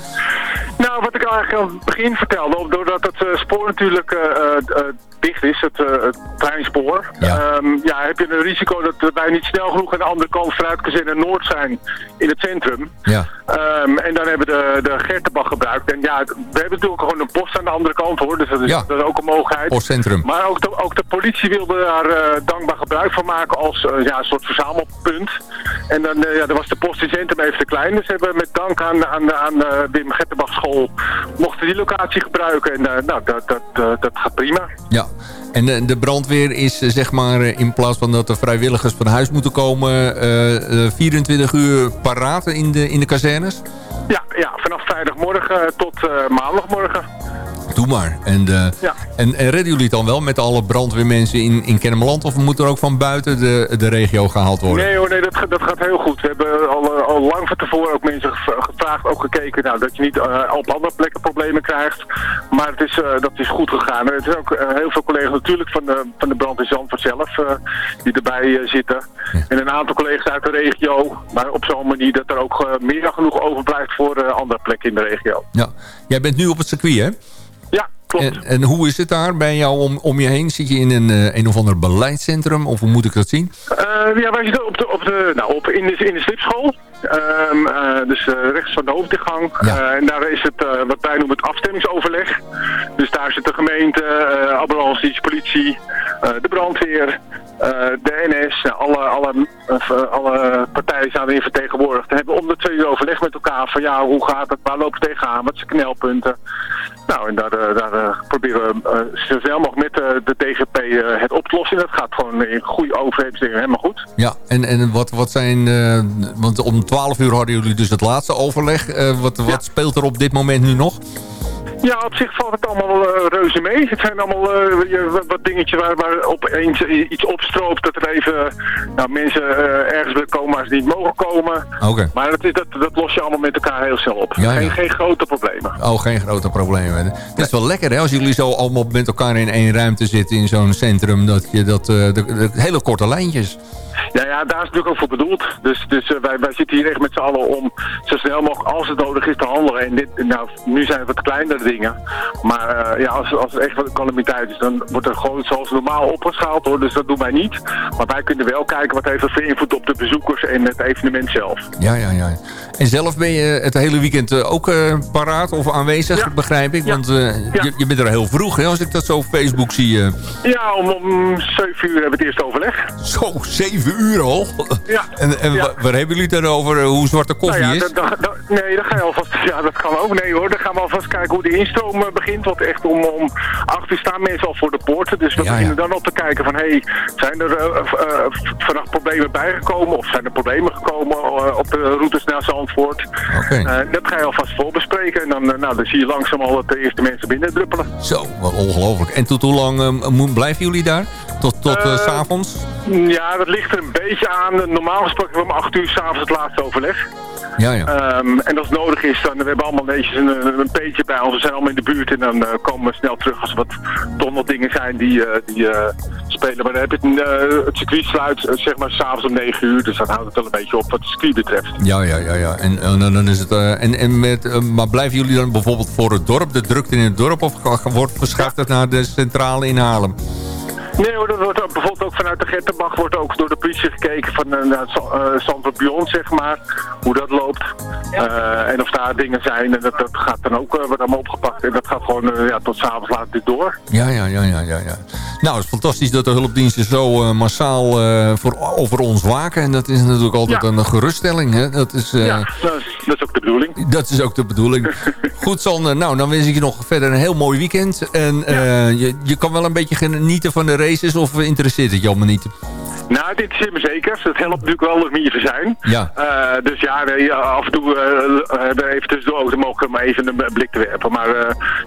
Nou, wat ik eigenlijk aan het begin vertelde, doordat het eh, spoor natuurlijk eh, dicht is, het, het treinspoor, ja. ja, heb je een risico dat wij niet snel genoeg aan de andere kant vanuit Kazerne Noord zijn in het centrum. Ja. Ehm, en dan hebben we de, de Gertenbach gebruikt. En ja, we hebben natuurlijk gewoon een post aan de andere kant hoor, dus dat is, Ja. dat is ook een mogelijkheid. Postcentrum. Maar ook de, ook de politie wilde daar eh, dankbaar gebruik van maken als eh, ja, een soort verzamelpunt. En dan eh, ja, dan was de post in centrum even te klein. Dus hebben we met dank aan, aan, aan Wim Gettenbach school mochten die locatie gebruiken. En nou, dat, dat, dat gaat prima. Ja, en de, de brandweer is zeg maar in plaats van dat er vrijwilligers van huis moeten komen... eh, eh, 24 uur paraat in de, in de Ja, ja vanaf vrijdagmorgen tot eh, maandagmorgen. Doe maar. En, Ja. en, en redden jullie het dan wel met alle brandweermensen in, in Kennemerland... of moet er ook van buiten de, de regio gehaald worden? Nee hoor, nee, dat, dat gaat heel goed. We hebben al, eh, al lang van tevoren ook mensen gev- gevraagd, ook gekeken, nou, dat je niet eh, op andere plekken problemen krijgt. Maar het is, eh, dat is goed gegaan. Er zijn ook eh, heel veel collega's natuurlijk van de, van de brand in Zandvoort zelf, eh, die erbij eh, zitten. En een aantal collega's uit de regio, maar op zo'n manier dat er ook eh, meer dan genoeg overblijft voor eh, andere plekken in de regio. Ja. Jij bent nu op het circuit, hè? Ja, klopt. En, en hoe is het daar bij jou om, om je heen? Zit je in een, eh, een of ander beleidscentrum? Of hoe moet ik dat zien? Eh, ja, wij zitten op de, op de, nou, op, in, de, in de slipschool. Ehm, eh, dus rechts van de hoofdingang. En daar is het, wat wij noemen het afstemmingsoverleg. Dus daar zit de gemeente, ambulance, politie, de brandweer. de NS, nou, alle, alle, alle partijen zijn erin vertegenwoordigd. En hebben om de twee uur overleg met elkaar van ja, hoe gaat het, waar lopen we tegenaan, wat zijn knelpunten. Nou, en daar, eh, daar eh, proberen we eh, zo snel mogelijk met de DGP het op te lossen. Dat gaat gewoon in goede overheidsdingen helemaal goed. Ja, en, en wat, wat zijn... want om 12 uur hadden jullie dus het laatste overleg. Wat, wat speelt er op dit moment nu nog? Ja, op zich valt het allemaal eh, reuze mee. Het zijn allemaal eh, wat- dingetjes waar, waar opeens iets opstroopt. Dat er even nou, mensen eh, ergens willen komen waar ze niet mogen komen. Maar dat, is, dat, dat los je allemaal met elkaar heel snel op. Ja, Geen, ja. geen grote problemen. Oh, geen grote problemen. Het is wel lekker hè, als jullie zo allemaal met elkaar in één ruimte zitten in zo'n centrum. Dat je dat, de, de hele korte lijntjes. Ja, ja, daar is het natuurlijk ook voor bedoeld. Dus, dus eh, wij, wij zitten hier echt met z'n allen om zo snel mogelijk, als het nodig is, te handelen. En dit, nou, nu zijn het wat kleinere dingen. Maar eh, ja, als, als er echt wat calamiteit is, dan wordt er gewoon zoals normaal opgeschaald hoor. Dus dat doen wij niet. Maar wij kunnen wel kijken wat heeft dat voor invloed op de bezoekers en het evenement zelf. Ja, ja, ja. En zelf ben je het hele weekend eh, ook eh, paraat of aanwezig, begrijp ik? Want je, je bent er heel vroeg, hè, als ik dat zo op Facebook zie. Ja, om, om 7 uur hebben we het eerste overleg. Zo, 7 uur al? Ja. En, en wa- waar hebben jullie het dan over? eh, hoe zwarte koffie nou ja, is? dat- dat- dat- nee, dan ga je alvast. Ja, dat gaan we ook. Nee hoor, dan gaan we alvast kijken hoe de instroom eh, begint. Want echt om, om 8 uur staan mensen al voor de poorten. Dus we Ja, beginnen dan op te kijken van hé, hey, zijn er eh, vannacht problemen bijgekomen? Of zijn er problemen gekomen op de routes naar Zandvoort? Eh, dat ga je alvast voorbespreken. En dan, nou, dan zie je langzaam al dat de eerste mensen binnendruppelen. Zo, wat ongelooflijk. En tot hoe lang blijven jullie daar? Tot, tot s s'avonds? Ja, dat ligt er een beetje aan. Normaal gesproken hebben we om 8 uur s'avonds het laatste overleg. Ja, ja. Ehm, en als het nodig is, dan we hebben allemaal netjes een, een, een peetje bij ons. We zijn allemaal in de buurt en dan eh, komen we snel terug als er wat dondeldingen zijn die, eh, die eh, spelen. Maar dan heb je het, het circuit sluit zeg maar s'avonds om 9 uur. Dus dan houdt het wel een beetje op wat het circuit betreft. Ja, ja, ja. ja. En, en dan is het, en, en met, maar blijven jullie dan bijvoorbeeld voor het dorp, de drukte in het dorp, of wordt verschaft het naar de centrale in Haarlem? Nee hoor, dat wordt ook, bijvoorbeeld ook vanuit de Gettenbach wordt ook door de politie gekeken van uh, uh, Zandvoort Beyond, zeg maar. Hoe dat loopt. Uh, en of daar dingen zijn. En dat, dat gaat dan ook uh, wordt allemaal opgepakt. En dat gaat gewoon uh, ja, tot s'avonds laat dit door. Ja, ja, ja, ja, ja, ja. Nou, het is fantastisch dat de hulpdiensten zo uh, massaal uh, voor, over ons waken. En dat is natuurlijk altijd ja. een geruststelling. Hè? Dat is, uh, ja, dat is, dat is ook de bedoeling. Dat is ook de bedoeling. [laughs] Goed, Sander. Nou, dan wens ik je nog verder een heel mooi weekend. En ja. je, je kan wel een beetje genieten van de races of interesseert het je allemaal niet? Nou, dit is me zeker. Dat helpt natuurlijk wel om hier te zijn. Ja. Uh, dus ja, nee, af en toe uh, hebben we even tussendoor ook mogen maar even een blik te werpen. Maar uh,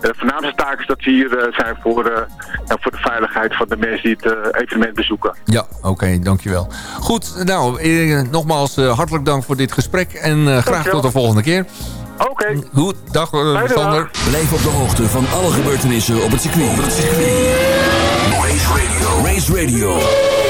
de voornaamste taak is dat ze hier zijn voor, ja, voor de veiligheid van de mensen die het evenement bezoeken. Ja, oké, okay, dankjewel. Goed, nou, nogmaals hartelijk dank voor dit gesprek en graag dankjewel. tot de volgende keer. Oké. Okay. Goed, dag Sander. Blijf op de hoogte van alle gebeurtenissen op het circuit. Op het circuit. Race Radio. Race Radio.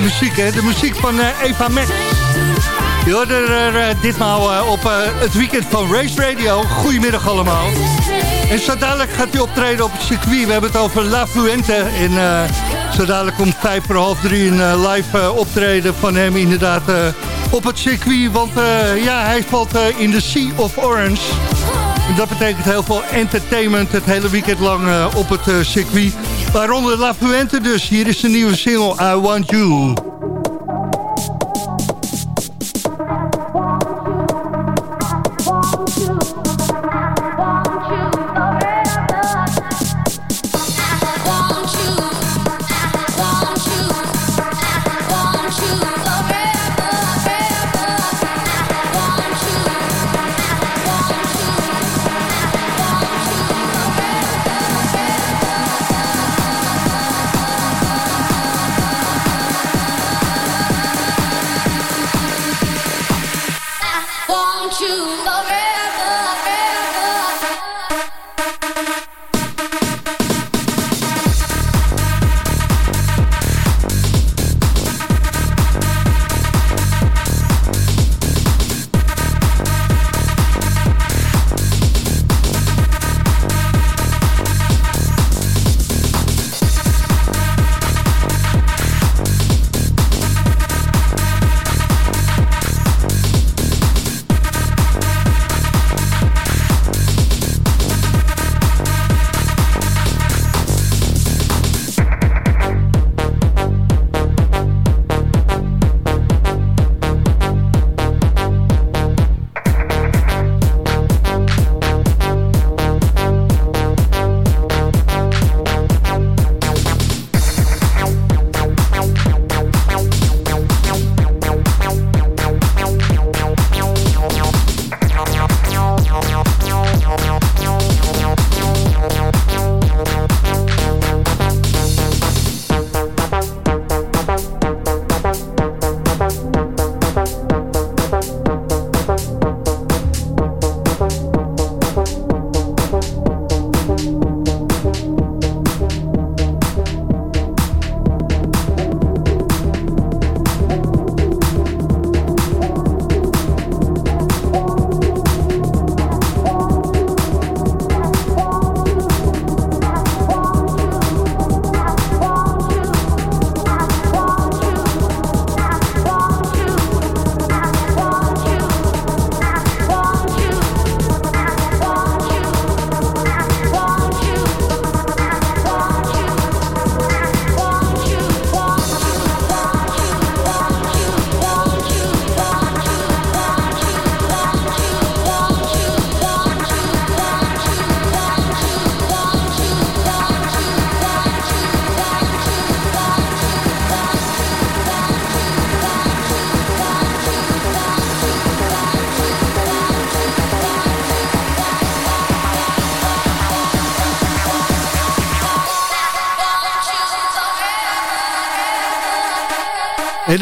Muziek, hè. De muziek van eh, Eva Max. Je hoorde er eh, ditmaal eh, op het weekend van Race Radio. Goedemiddag allemaal. En zo gaat hij optreden op het circuit. We hebben het over La Fluente. En eh, zo om vijf voor half drie een live optreden van hem inderdaad op het circuit. Want ja, hij valt in de Sea of Orange. Dat betekent heel veel entertainment het hele weekend lang op het circuit. Waaronder La Fuente dus. Hier is de nieuwe single I Want You.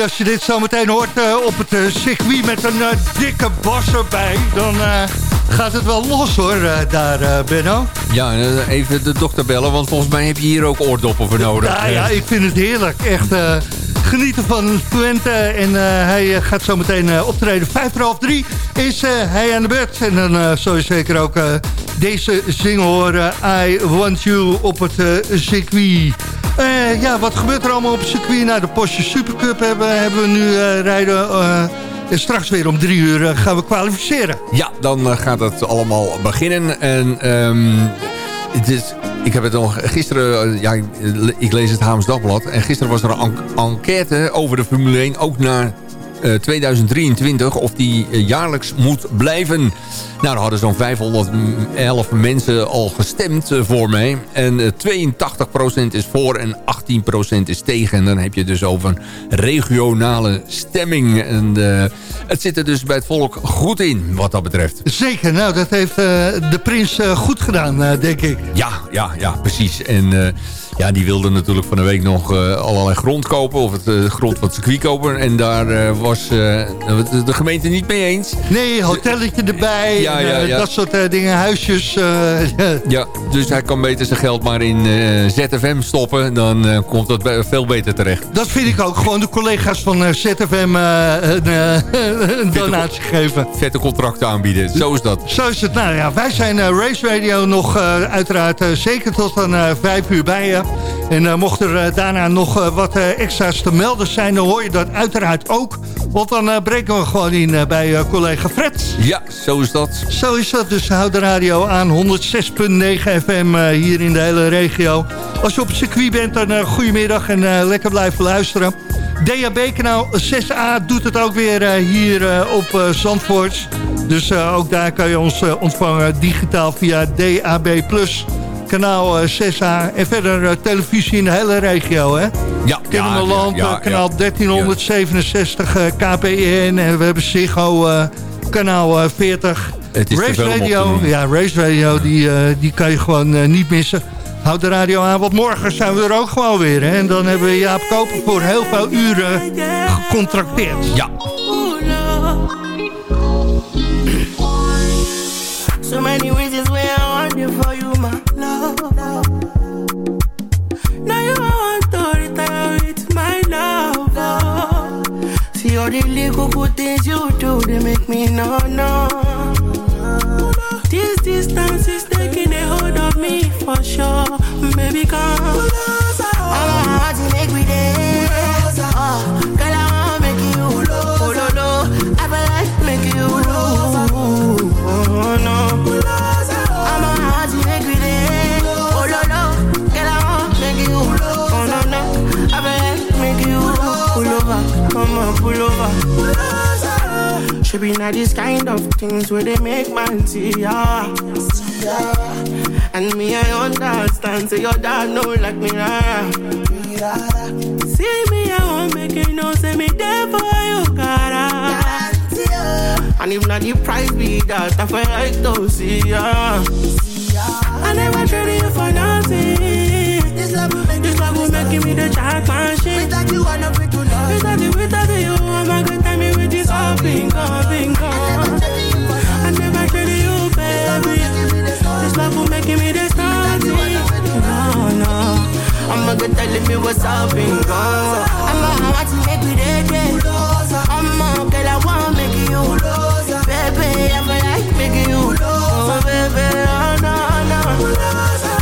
Als je dit zo meteen hoort eh, op het eh, circuit met een eh, dikke bas erbij... dan gaat het wel los hoor, daar Benno. Ja, en, even de dokter bellen, want volgens mij heb je hier ook oordoppen voor nodig. Ja, ja, ik vind het heerlijk. Echt genieten van Twente. En hij gaat zo meteen optreden. Vijf voor half drie is hij aan de beurt. En dan zul je zeker ook deze single horen. I Want You op het circuit. Eh, ja, wat gebeurt er allemaal op het circuit? Nou, de Porsche Supercup hebben, we nu eh, rijden. eh, en straks weer om drie uur gaan we kwalificeren. Ja, dan gaat het allemaal beginnen. En ehm, het is, ik heb het nog gisteren... ja, ik, lees het Haams Dagblad. En gisteren was er een en- enquête over de Formule 1. Ook naar 2023. Of die eh, jaarlijks moet blijven. Nou, er hadden zo'n 511 mensen al gestemd eh, voor mij. En eh, 82% is voor en 18% is tegen. En dan heb je dus over een regionale stemming. En eh, het zit er dus bij het volk goed in, wat dat betreft. Zeker, nou dat heeft eh, de prins eh, goed gedaan, eh, denk ik. Ja, ja, ja, precies. En eh, Ja, die wilden natuurlijk van de week nog eh, allerlei grond kopen. Of het eh, grond van het circuit kopen. En daar eh, was eh, de, gemeente niet mee eens. Nee, hotelletje erbij. Ja, en, ja, ja. Dat soort dingen, huisjes. [laughs] Ja, dus hij kan beter zijn geld maar in ZFM stoppen. Dan komt dat veel beter terecht. dat vind ik ook. Gewoon de collega's van ZFM een, [laughs] een donatie geven. Vette contracten aanbieden. Zo is dat. Zo is het. Nou ja, wij zijn Race Radio nog uiteraard zeker tot aan vijf uur bij je. En eh, mocht er eh, daarna nog eh, wat extra's te melden zijn, dan hoor je dat uiteraard ook. Want dan breken we gewoon in bij collega Fred. Ja, zo is dat. Zo is dat. Dus houd de radio aan. 106.9 FM hier in de hele regio. Als je op het circuit bent, dan goedemiddag en lekker blijven luisteren. DAB-kanaal 6A doet het ook weer hier op Zandvoort. Dus ook daar kan je ons ontvangen digitaal via DAB+. Kanaal eh, 6A en verder eh, televisie in de hele regio, hè? Ja, Kennemerland, ja, ja, eh, kanaal ja. 1367 eh, KPN en we hebben Ziggo eh, kanaal eh, 40. Het is te Race Radio, ja, Race Radio, die, eh, die kan je gewoon eh, niet missen. Houd de radio aan, want morgen zijn we er ook gewoon weer. Hè? En dan hebben we Jaap Koper voor heel veel uren gecontracteerd. Ja. So many all the little good things you do, they make me no no. This distance is taking a hold of me for sure, baby. Come. Not this kind of things where they make man see ya. And me, I understand. Say your dad know like me, rara. See me, I won't make it no. Say me there for you, cara. And if not the price be that, I feel like to see ya. I never traded you for nothing. This love will make, this love will make me the jack machine. Without you, I'm not fit to love. Without you, without you, I'm not bridges have been gone, been gone. I never tell you, baby. This love will making me this naughty. No, no. I'm not gonna tell you what's up, been. I'm not to make me dead. I'm not gonna wanna make you. Baby, I'm like making you. Oh, baby, oh, no, no.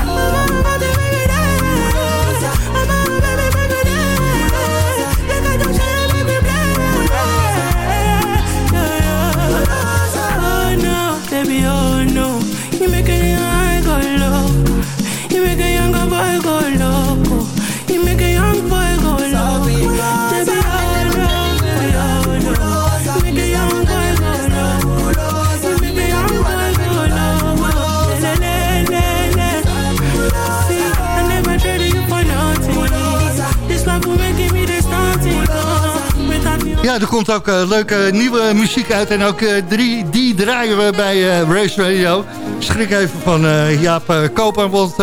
Ja, er komt ook eh, leuke nieuwe muziek uit. En ook eh, drie, die draaien we bij eh, Race Radio. Schrik even van Jaap Koper. Want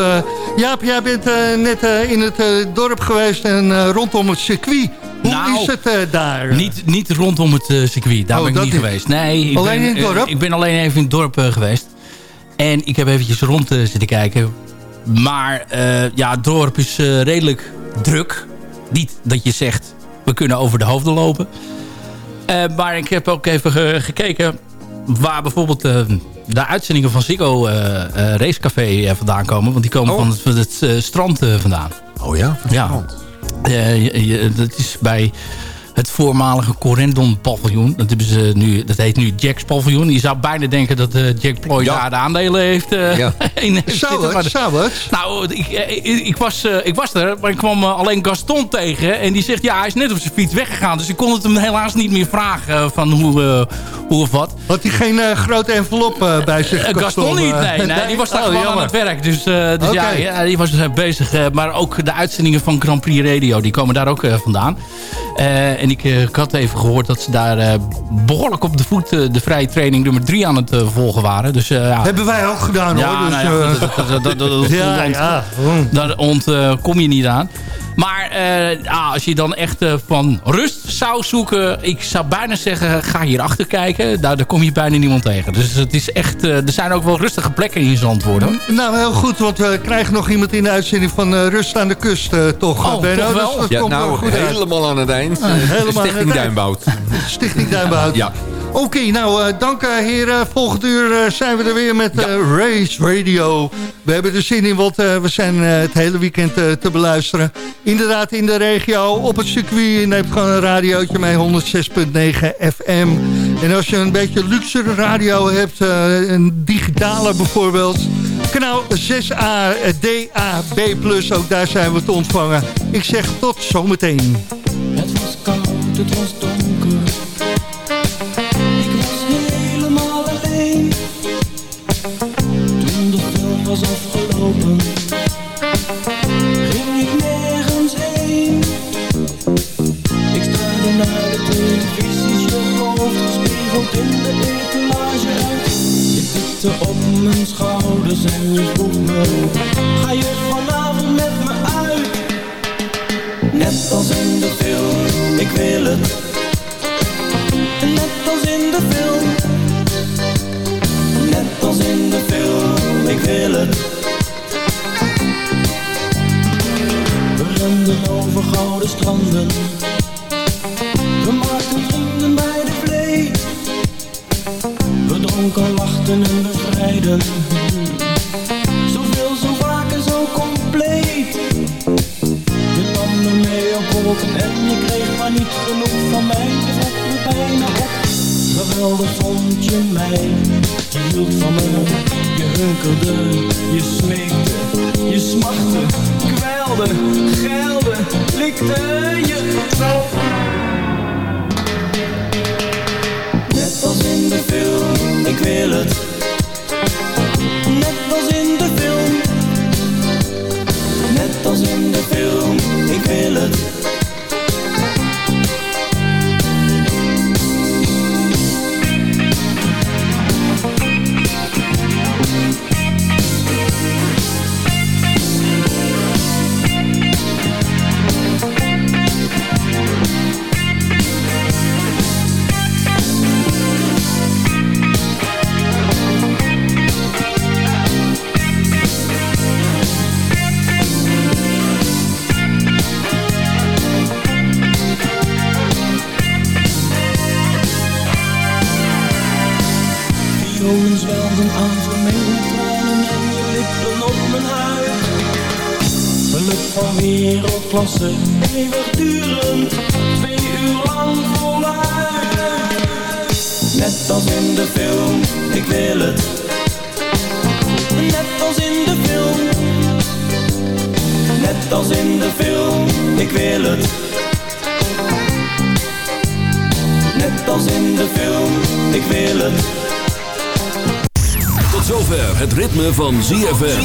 Jaap, jij bent net in het dorp geweest en rondom het circuit. Hoe Nou, is het daar? Niet, niet rondom het circuit, daar Oh, ben ik niet geweest. Nee, ik Alleen ben, in het dorp? ik ben alleen even in het dorp geweest. En ik heb eventjes rond zitten kijken. Maar ja, het dorp is redelijk druk. Niet dat je zegt, we kunnen over de hoofden lopen. Eh, maar ik heb ook even ge- gekeken waar bijvoorbeeld eh, de uitzendingen van Ziggo eh, Racecafé vandaan komen. Want die komen van het, van het eh, strand vandaan. Oh ja, van het Ja. strand. Je- je- dat is bij het voormalige Corendon paviljoen. Dat, hebben ze nu, dat heet nu Jack's paviljoen. Je zou bijna denken dat eh, Jack Ploy Ja. daar de aandelen heeft. Ja. [laughs] in Zou. Maar zou het? nou, ik, ik, ik was, eh, ik was er, maar ik kwam eh, alleen Gaston tegen. En die zegt, ja, hij is net op zijn fiets weggegaan. Dus ik kon het hem helaas niet meer vragen van hoe, Hoe of wat. Had hij geen grote envelop bij zich? Eh, Gaston niet, nee, nee. Die was daar Oh, gewoon aan het werk. Dus, dus ja, ja, die was bezig. maar ook de uitzendingen van Grand Prix Radio, die komen daar ook vandaan. En ik, eh, ik had even gehoord dat ze daar eh, behoorlijk op de voet eh, de vrije training nummer 3 aan het volgen waren. Dus, ja. Hebben wij ook gedaan Ja, hoor. Dus, nou ja, dat- dat- dat- dat- dat- [laughs] ja, dat- ja. Daar ontkom je niet aan. Maar eh, ah, als je dan echt eh, van rust zou zoeken... ik zou bijna zeggen, ga hier achter kijken. Daar, daar kom je bijna niemand tegen. Dus het is echt, eh, er zijn ook wel rustige plekken in Zandvoort. hoor. Nou, heel goed, want we krijgen nog iemand in de uitzending van eh, Rust aan de Kust, eh, toch? Oh, Benno? toch wel? Dus dat Ja, komt wel nou, goed uit. helemaal aan het eind. Ah, helemaal aan Stichting het eind. Duinbout. Stichting Duinbout. Ja. Oké, nou, eh, dank eh, heren. Volgend uur eh, zijn we er weer met eh, Race Radio. We hebben er zin in, want eh, we zijn eh, het hele weekend eh, te beluisteren. Inderdaad, in de regio, op het circuit. Je neemt gewoon een radiootje mee, 106.9 FM. En als je een beetje luxere radio hebt, eh, een digitale bijvoorbeeld... Kanaal 6A, eh, DAB+, ook daar zijn we te ontvangen. Ik zeg tot zometeen. Het was koud, het was schouders en je vroeg me, ga je vanavond met me uit? Net als in de film, ik wil het. Net als in de film. Net als in de film, ik wil het. We renden over gouden stranden. We maakten vrienden bij de vlee. We dronken, lachten en bevrijden. Geweldig vond je mij. Je hield van me, je hunkerde, je smeekte, je smachtte, kwelde, geilde, likte je zelf. Net als in de film, ik wil het. Net als in de film. Net als in de film, ik wil het. Wereldklasse, eeuwigdurend, twee uur lang voluit. Net als in de film, ik wil het. Net als in de film. Net als in de film, ik wil het. Net als in de film, ik wil het. Tot zover het ritme van ZFM.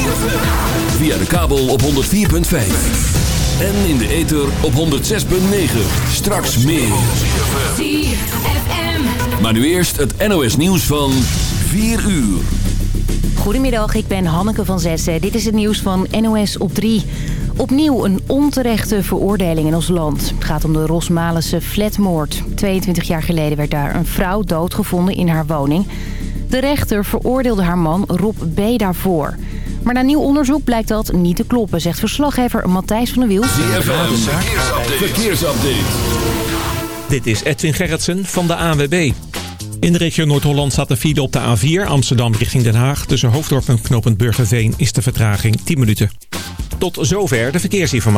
Via de kabel op 104.5. En in de ether op 106.9. Straks meer. Maar nu eerst het NOS nieuws van 4 uur. Goedemiddag, ik ben Hanneke van Zessen. Dit is het nieuws van NOS op 3. Opnieuw een onterechte veroordeling in ons land. Het gaat om de Rosmalense flatmoord. 22 jaar geleden werd daar een vrouw doodgevonden in haar woning. De rechter veroordeelde haar man Rob B. daarvoor. Maar na nieuw onderzoek blijkt dat niet te kloppen, zegt verslaggever Matthijs van der Wiel. ZFM, verkeersupdate. verkeersupdate. Dit is Edwin Gerritsen van de ANWB. In de regio Noord-Holland staat de file op de A4 Amsterdam richting Den Haag. Tussen Hoofddorp en knooppunt Burgerveen is de vertraging 10 minuten. Tot zover de verkeersinformatie.